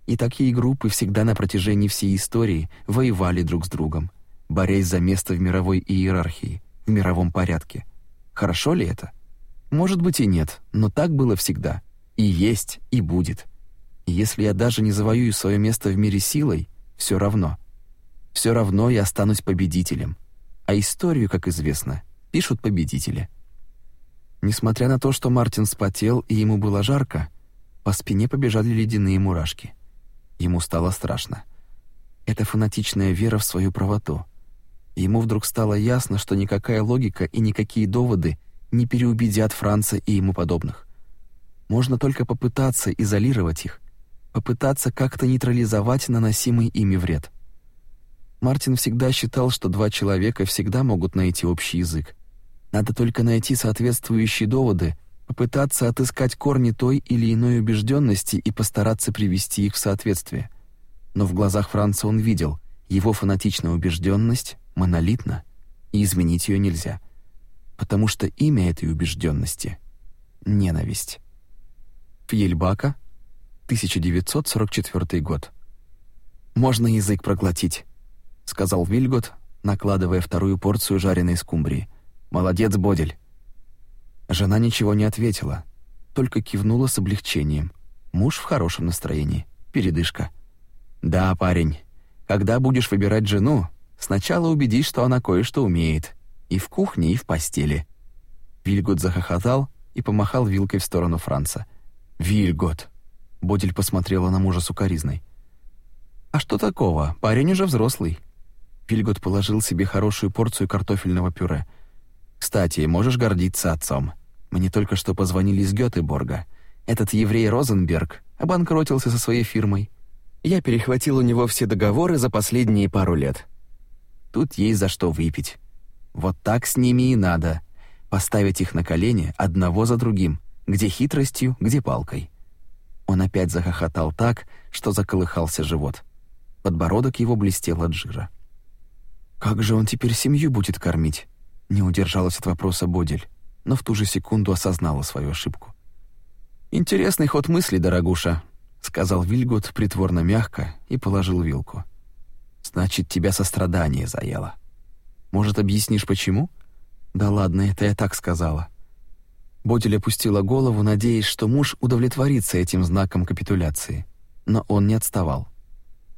И такие группы всегда на протяжении всей истории воевали друг с другом, борясь за место в мировой иерархии, в мировом порядке. Хорошо ли это? Может быть и нет, но так было всегда. И есть, и будет. И если я даже не завоюю свое место в мире силой, все равно. Все равно я останусь победителем. А историю, как известно, пишут победители. Несмотря на то, что Мартин вспотел и ему было жарко, по спине побежали ледяные мурашки. Ему стало страшно. Это фанатичная вера в свою правоту. Ему вдруг стало ясно, что никакая логика и никакие доводы не переубедят Франца и ему подобных. Можно только попытаться изолировать их, попытаться как-то нейтрализовать наносимый ими вред. Мартин всегда считал, что два человека всегда могут найти общий язык, надо только найти соответствующие доводы, попытаться отыскать корни той или иной убежденности и постараться привести их в соответствие. Но в глазах Франца он видел, его фанатичная убежденность монолитна, и изменить ее нельзя, потому что имя этой убежденности — ненависть. Фьельбака, 1944 год. «Можно язык проглотить», — сказал Вильгот, накладывая вторую порцию жареной скумбрии — Молодец, Бодель. Жена ничего не ответила, только кивнула с облегчением. Муж в хорошем настроении. Передышка. Да, парень. Когда будешь выбирать жену, сначала убедись, что она кое-что умеет, и в кухне, и в постели. Вильгот захохотал и помахал вилкой в сторону Франца. Вильгот. Бодель посмотрела на мужа сукаризной. А что такого? Парень уже взрослый. Вильгот положил себе хорошую порцию картофельного пюре. Кстати, можешь гордиться отцом. Мне только что позвонили из Гётеборга. Этот еврей Розенберг обанкротился со своей фирмой. Я перехватил у него все договоры за последние пару лет. Тут ей за что выпить. Вот так с ними и надо. Поставить их на колени одного за другим, где хитростью, где палкой. Он опять захохотал так, что заколыхался живот. Подбородок его блестел от жира. Как же он теперь семью будет кормить? Не удержалась от вопроса Бодель, но в ту же секунду осознала свою ошибку. «Интересный ход мысли, дорогуша», — сказал Вильгот притворно мягко и положил вилку. «Значит, тебя сострадание заело. Может, объяснишь, почему?» «Да ладно, это я так сказала». Бодель опустила голову, надеясь, что муж удовлетворится этим знаком капитуляции. Но он не отставал.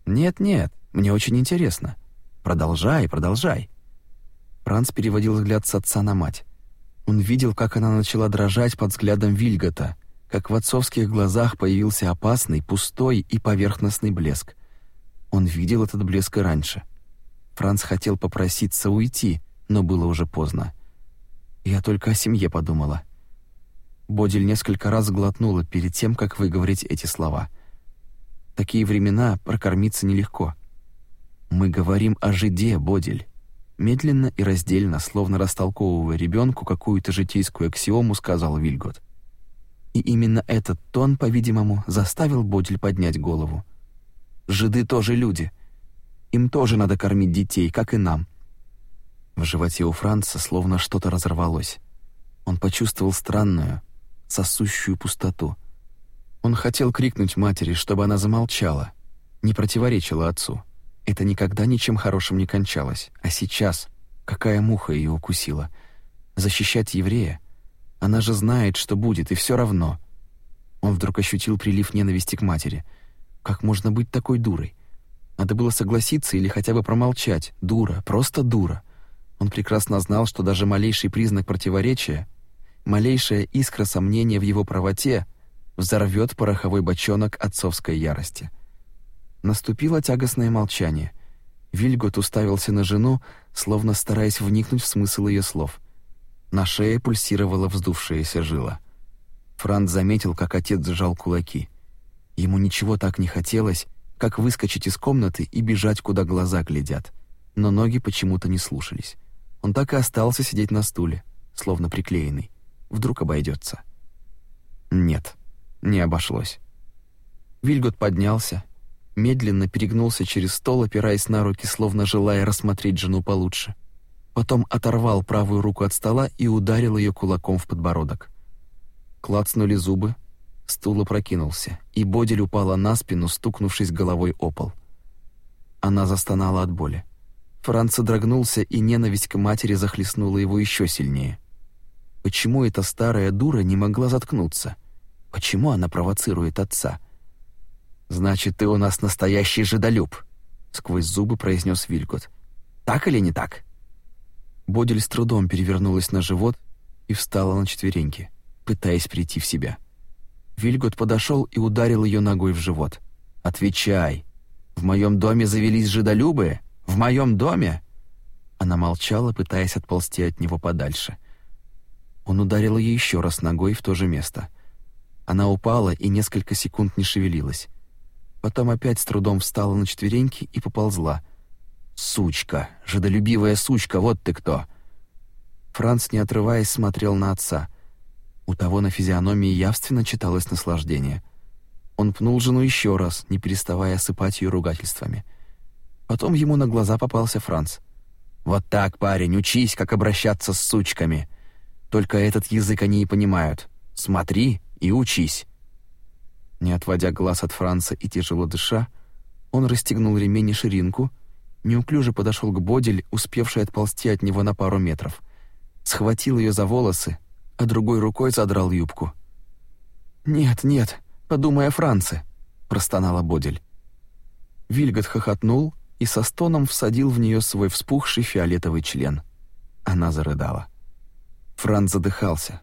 «Нет-нет, мне очень интересно. Продолжай, продолжай. Пранц переводил взгляд с отца на мать. Он видел, как она начала дрожать под взглядом Вильгота, как в отцовских глазах появился опасный, пустой и поверхностный блеск. Он видел этот блеск и раньше. Франц хотел попроситься уйти, но было уже поздно. Я только о семье подумала. Бодиль несколько раз глотнула перед тем, как выговорить эти слова. Такие времена прокормиться нелегко. Мы говорим о жиде, Бодиль медленно и раздельно, словно растолковывая ребенку какую-то житейскую аксиому, сказал Вильгот. И именно этот тон, по-видимому, заставил Бодиль поднять голову. «Жиды тоже люди. Им тоже надо кормить детей, как и нам». В животе у Франца словно что-то разорвалось. Он почувствовал странную, сосущую пустоту. Он хотел крикнуть матери, чтобы она замолчала, не противоречила отцу. Это никогда ничем хорошим не кончалось. А сейчас какая муха ее укусила? Защищать еврея? Она же знает, что будет, и все равно. Он вдруг ощутил прилив ненависти к матери. Как можно быть такой дурой? Надо было согласиться или хотя бы промолчать. Дура, просто дура. Он прекрасно знал, что даже малейший признак противоречия, малейшая искра сомнения в его правоте взорвёт пороховой бочонок отцовской ярости. Наступило тягостное молчание. Вильгот уставился на жену, словно стараясь вникнуть в смысл ее слов. На шее пульсировала вздувшаяся жила. Франц заметил, как отец сжал кулаки. Ему ничего так не хотелось, как выскочить из комнаты и бежать, куда глаза глядят. Но ноги почему-то не слушались. Он так и остался сидеть на стуле, словно приклеенный. Вдруг обойдется. Нет, не обошлось. Вильгот поднялся, медленно перегнулся через стол, опираясь на руки, словно желая рассмотреть жену получше. Потом оторвал правую руку от стола и ударил ее кулаком в подбородок. Клацнули зубы, стул опрокинулся, и Бодель упала на спину, стукнувшись головой о пол. Она застонала от боли. Франц дрогнулся, и ненависть к матери захлестнула его еще сильнее. Почему эта старая дура не могла заткнуться? Почему она провоцирует отца? «Значит, ты у нас настоящий жидолюб», — сквозь зубы произнес Вилькот. «Так или не так?» Бодель с трудом перевернулась на живот и встала на четвереньки, пытаясь прийти в себя. Вильгот подошел и ударил ее ногой в живот. «Отвечай! В моем доме завелись жидолюбы? В моем доме?» Она молчала, пытаясь отползти от него подальше. Он ударил ее еще раз ногой в то же место. Она упала и несколько секунд не шевелилась потом опять с трудом встала на четвереньки и поползла. «Сучка! Жадолюбивая сучка! Вот ты кто!» Франц, не отрываясь, смотрел на отца. У того на физиономии явственно читалось наслаждение. Он пнул жену еще раз, не переставая осыпать ее ругательствами. Потом ему на глаза попался Франц. «Вот так, парень, учись, как обращаться с сучками! Только этот язык они и понимают. Смотри и учись!» Не отводя глаз от Франца и тяжело дыша, он расстегнул ремень и ширинку, неуклюже подошел к Бодель, успевшей отползти от него на пару метров, схватил ее за волосы, а другой рукой задрал юбку. «Нет, нет, подумай о Франце», — простонала Бодель. Вильгот хохотнул и со стоном всадил в нее свой вспухший фиолетовый член. Она зарыдала. Франц задыхался.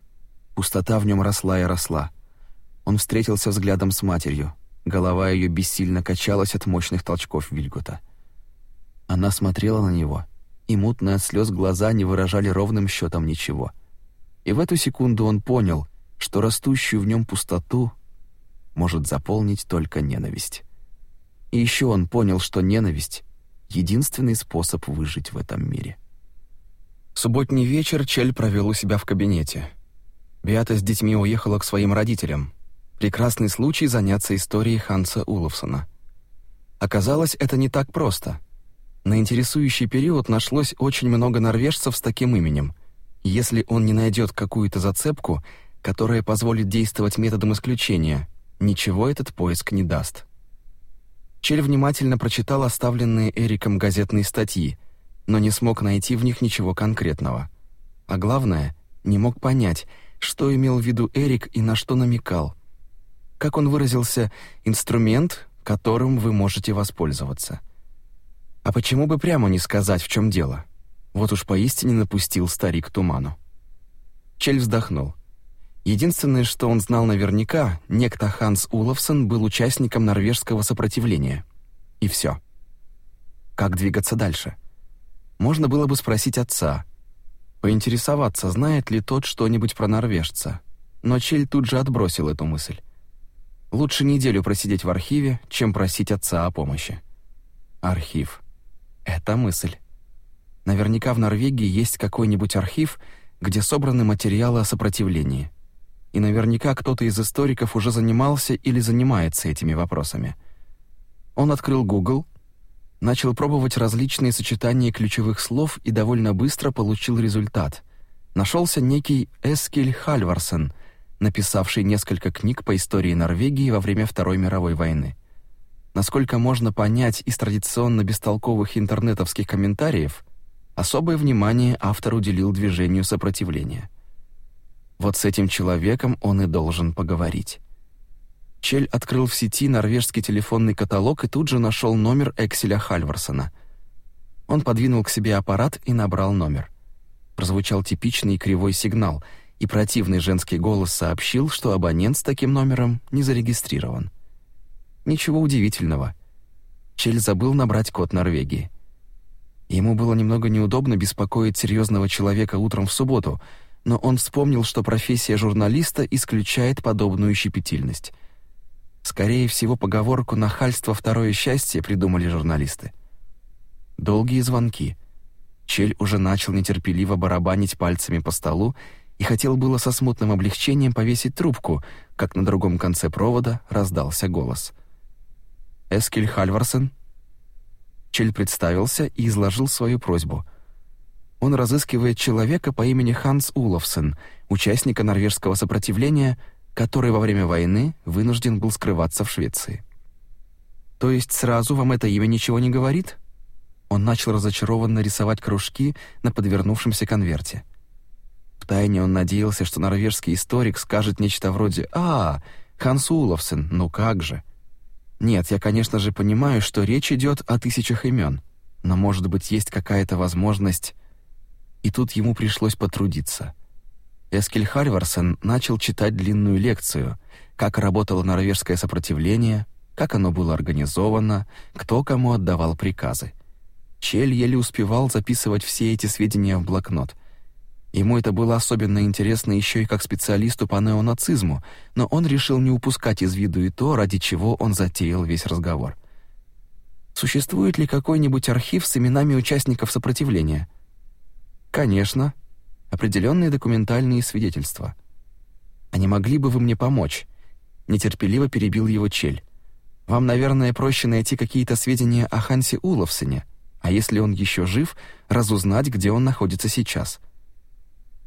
Пустота в нем росла и росла — он встретился взглядом с матерью. Голова ее бессильно качалась от мощных толчков Вильгута. Она смотрела на него, и мутные от слез глаза не выражали ровным счетом ничего. И в эту секунду он понял, что растущую в нем пустоту может заполнить только ненависть. И еще он понял, что ненависть — единственный способ выжить в этом мире. Субботний вечер Чель провел у себя в кабинете. Беата с детьми уехала к своим родителям прекрасный случай заняться историей Ханса Уловсона. Оказалось, это не так просто. На интересующий период нашлось очень много норвежцев с таким именем. Если он не найдет какую-то зацепку, которая позволит действовать методом исключения, ничего этот поиск не даст. Чель внимательно прочитал оставленные Эриком газетные статьи, но не смог найти в них ничего конкретного. А главное, не мог понять, что имел в виду Эрик и на что намекал – как он выразился, инструмент, которым вы можете воспользоваться. А почему бы прямо не сказать, в чем дело? Вот уж поистине напустил старик туману. Чель вздохнул. Единственное, что он знал наверняка, некто Ханс Уловсон был участником норвежского сопротивления. И все. Как двигаться дальше? Можно было бы спросить отца, поинтересоваться, знает ли тот что-нибудь про норвежца. Но Чель тут же отбросил эту мысль. Лучше неделю просидеть в архиве, чем просить отца о помощи. Архив. Это мысль. Наверняка в Норвегии есть какой-нибудь архив, где собраны материалы о сопротивлении. И наверняка кто-то из историков уже занимался или занимается этими вопросами. Он открыл Google, начал пробовать различные сочетания ключевых слов и довольно быстро получил результат. Нашелся некий Эскель Хальварсон, написавший несколько книг по истории Норвегии во время Второй мировой войны. Насколько можно понять из традиционно бестолковых интернетовских комментариев, особое внимание автор уделил движению сопротивления. Вот с этим человеком он и должен поговорить. Чель открыл в сети норвежский телефонный каталог и тут же нашел номер Экселя Хальварсона. Он подвинул к себе аппарат и набрал номер. Прозвучал типичный кривой сигнал — и противный женский голос сообщил, что абонент с таким номером не зарегистрирован. Ничего удивительного. Чель забыл набрать код Норвегии. Ему было немного неудобно беспокоить серьезного человека утром в субботу, но он вспомнил, что профессия журналиста исключает подобную щепетильность. Скорее всего, поговорку «нахальство – второе счастье» придумали журналисты. Долгие звонки. Чель уже начал нетерпеливо барабанить пальцами по столу и хотел было со смутным облегчением повесить трубку, как на другом конце провода раздался голос. «Эскель Хальварсен?» Чель представился и изложил свою просьбу. Он разыскивает человека по имени Ханс Уловсен, участника норвежского сопротивления, который во время войны вынужден был скрываться в Швеции. «То есть сразу вам это имя ничего не говорит?» Он начал разочарованно рисовать кружки на подвернувшемся конверте. Втайне он надеялся, что норвежский историк скажет нечто вроде «А, Ханс Хансуловсен, ну как же». Нет, я, конечно же, понимаю, что речь идет о тысячах имен, но, может быть, есть какая-то возможность... И тут ему пришлось потрудиться. Эскель Хальварсон начал читать длинную лекцию, как работало норвежское сопротивление, как оно было организовано, кто кому отдавал приказы. Чель еле успевал записывать все эти сведения в блокнот — Ему это было особенно интересно еще и как специалисту по неонацизму, но он решил не упускать из виду и то, ради чего он затеял весь разговор. Существует ли какой-нибудь архив с именами участников сопротивления? Конечно, определенные документальные свидетельства. А не могли бы вы мне помочь? Нетерпеливо перебил его Чель. Вам, наверное, проще найти какие-то сведения о Хансе Уловсене, а если он еще жив, разузнать, где он находится сейчас.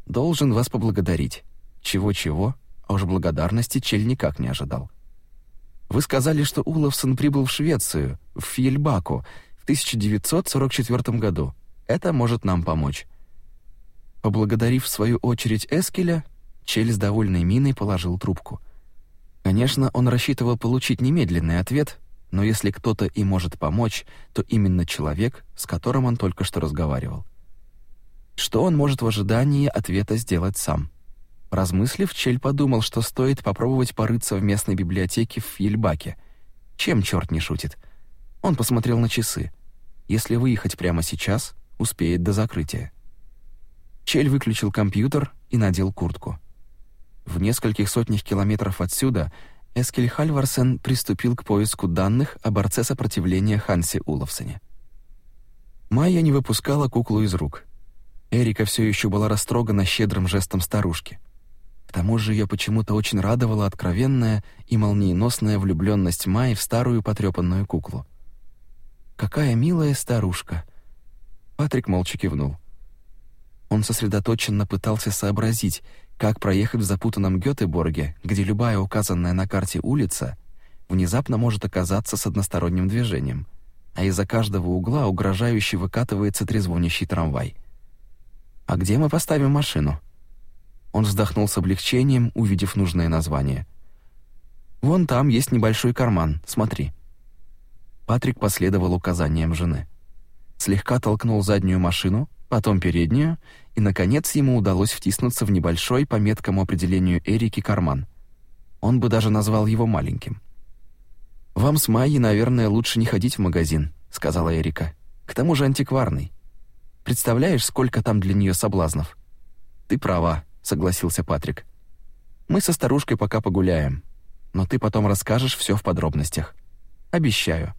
Должен вас поблагодарить. Чего-чего, а уж благодарности Чель никак не ожидал. Вы сказали, что Уловсон прибыл в Швецию, в Фьельбаку, в 1944 году. Это может нам помочь». Поблагодарив в свою очередь Эскеля, Чель с довольной миной положил трубку. Конечно, он рассчитывал получить немедленный ответ, но если кто-то и может помочь, то именно человек, с которым он только что разговаривал. Что он может в ожидании ответа сделать сам? Размыслив, Чель подумал, что стоит попробовать порыться в местной библиотеке в Ельбаке. Чем черт не шутит? Он посмотрел на часы. Если выехать прямо сейчас, успеет до закрытия. Чель выключил компьютер и надел куртку. В нескольких сотнях километров отсюда Эскель Хальварсен приступил к поиску данных о борце сопротивления Хансе Уловсоне. Майя не выпускала куклу из рук — Эрика все еще была растрогана щедрым жестом старушки. К тому же ее почему-то очень радовала откровенная и молниеносная влюбленность Майи в старую потрепанную куклу. «Какая милая старушка!» Патрик молча кивнул. Он сосредоточенно пытался сообразить, как проехать в запутанном Гётеборге, где любая указанная на карте улица внезапно может оказаться с односторонним движением, а из-за каждого угла угрожающе выкатывается трезвонящий трамвай — а где мы поставим машину? Он вздохнул с облегчением, увидев нужное название. Вон там есть небольшой карман, смотри. Патрик последовал указаниям жены. Слегка толкнул заднюю машину, потом переднюю, и наконец ему удалось втиснуться в небольшой по меткому определению Эрики карман. Он бы даже назвал его маленьким. Вам с Майей, наверное, лучше не ходить в магазин, сказала Эрика. К тому же антикварный. Представляешь, сколько там для нее соблазнов?» «Ты права», — согласился Патрик. «Мы со старушкой пока погуляем, но ты потом расскажешь все в подробностях. Обещаю».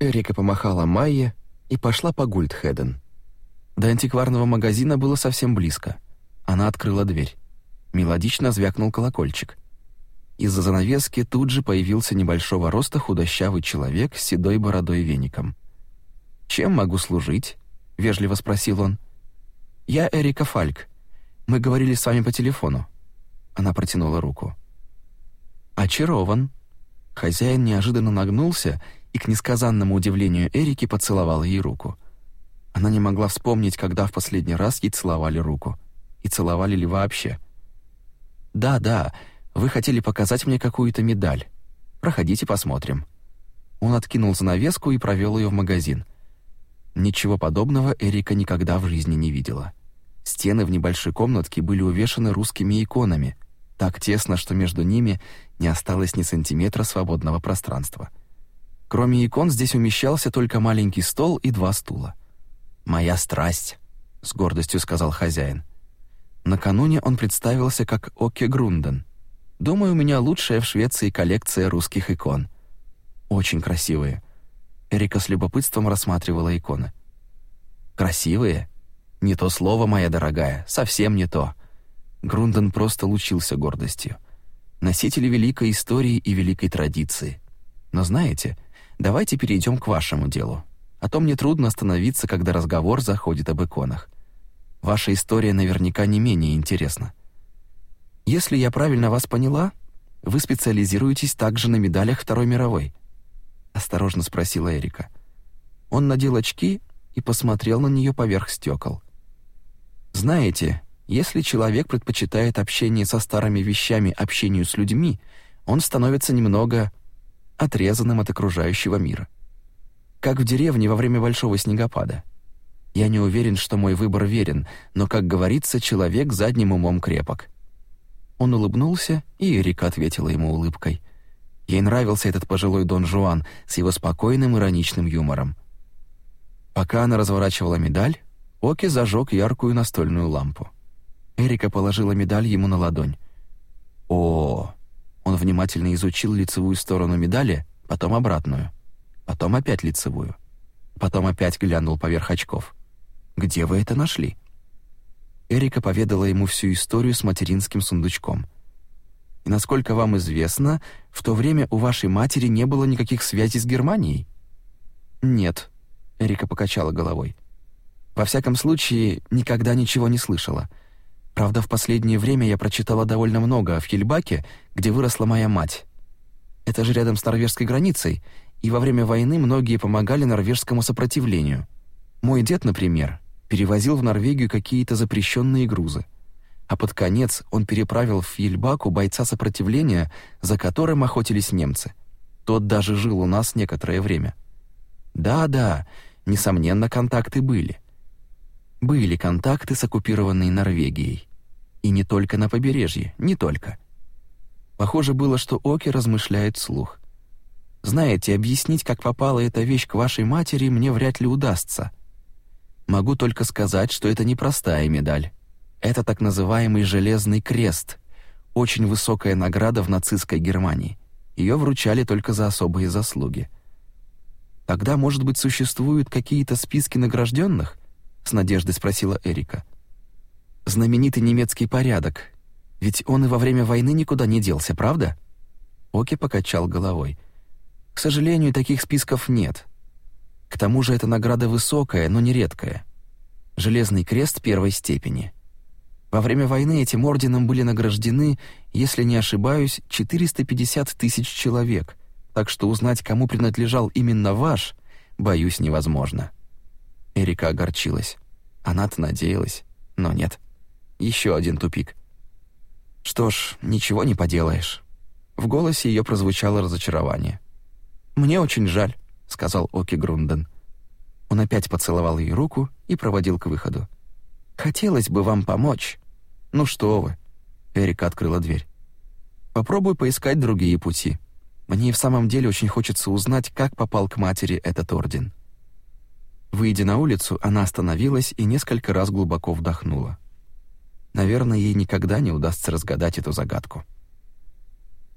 Эрика помахала Майе и пошла по Гультхеден. До антикварного магазина было совсем близко. Она открыла дверь. Мелодично звякнул колокольчик. Из-за занавески тут же появился небольшого роста худощавый человек с седой бородой и веником. «Чем могу служить?» — вежливо спросил он. «Я Эрика Фальк. Мы говорили с вами по телефону». Она протянула руку. «Очарован». Хозяин неожиданно нагнулся и, к несказанному удивлению Эрики, поцеловал ей руку. Она не могла вспомнить, когда в последний раз ей целовали руку. И целовали ли вообще. «Да, да, вы хотели показать мне какую-то медаль. Проходите, посмотрим». Он откинул занавеску и провел ее в магазин. Ничего подобного Эрика никогда в жизни не видела. Стены в небольшой комнатке были увешаны русскими иконами, так тесно, что между ними не осталось ни сантиметра свободного пространства. Кроме икон здесь умещался только маленький стол и два стула. «Моя страсть», — с гордостью сказал хозяин. Накануне он представился как Оке Грунден. «Думаю, у меня лучшая в Швеции коллекция русских икон. Очень красивые. Эрика с любопытством рассматривала иконы. «Красивые? Не то слово, моя дорогая, совсем не то». Грунден просто лучился гордостью. Носители великой истории и великой традиции. Но знаете, давайте перейдем к вашему делу. А то мне трудно остановиться, когда разговор заходит об иконах. Ваша история наверняка не менее интересна. Если я правильно вас поняла, вы специализируетесь также на медалях Второй мировой осторожно спросила Эрика. Он надел очки и посмотрел на нее поверх стекол. Знаете, если человек предпочитает общение со старыми вещами общению с людьми, он становится немного отрезанным от окружающего мира. Как в деревне во время большого снегопада. Я не уверен, что мой выбор верен, но, как говорится, человек задним умом крепок. Он улыбнулся, и Эрика ответила ему улыбкой — Ей нравился этот пожилой Дон Жуан с его спокойным ироничным юмором. Пока она разворачивала медаль, Оки зажег яркую настольную лампу. Эрика положила медаль ему на ладонь. О, он внимательно изучил лицевую сторону медали, потом обратную, потом опять лицевую, потом опять глянул поверх очков. Где вы это нашли? Эрика поведала ему всю историю с материнским сундучком. И насколько вам известно, в то время у вашей матери не было никаких связей с Германией? Нет, Эрика покачала головой. Во всяком случае, никогда ничего не слышала. Правда, в последнее время я прочитала довольно много о Фельбаке, где выросла моя мать. Это же рядом с норвежской границей, и во время войны многие помогали норвежскому сопротивлению. Мой дед, например, перевозил в Норвегию какие-то запрещенные грузы а под конец он переправил в Ельбаку бойца сопротивления, за которым охотились немцы. Тот даже жил у нас некоторое время. Да-да, несомненно, контакты были. Были контакты с оккупированной Норвегией. И не только на побережье, не только. Похоже было, что Оки размышляет слух. «Знаете, объяснить, как попала эта вещь к вашей матери, мне вряд ли удастся. Могу только сказать, что это непростая медаль». Это так называемый «железный крест», очень высокая награда в нацистской Германии. Ее вручали только за особые заслуги. Тогда, может быть, существуют какие-то списки награжденных? с надеждой спросила Эрика. Знаменитый немецкий порядок. Ведь он и во время войны никуда не делся, правда? Оки покачал головой. К сожалению, таких списков нет. К тому же эта награда высокая, но не редкая. Железный крест первой степени. Во время войны этим орденом были награждены, если не ошибаюсь, 450 тысяч человек, так что узнать, кому принадлежал именно ваш, боюсь, невозможно». Эрика огорчилась. Она-то надеялась, но нет. Еще один тупик. «Что ж, ничего не поделаешь». В голосе ее прозвучало разочарование. «Мне очень жаль», — сказал Оки Грунден. Он опять поцеловал ей руку и проводил к выходу. «Хотелось бы вам помочь, «Ну что вы!» — Эрика открыла дверь. «Попробуй поискать другие пути. Мне и в самом деле очень хочется узнать, как попал к матери этот орден». Выйдя на улицу, она остановилась и несколько раз глубоко вдохнула. Наверное, ей никогда не удастся разгадать эту загадку.